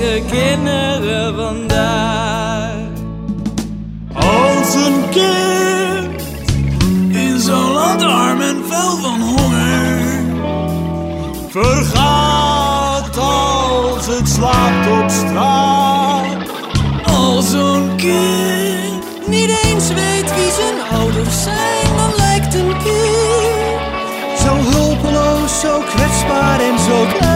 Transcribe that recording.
eigen kinderen vandaag. Als een kind in zo'n land arm en vuil van honger vergaat als het slaapt op straat. Als een kind Niet eens weet wie zijn ouders zijn, dan lijkt een kind Zo hulpeloos, zo kwetsbaar en zo klein.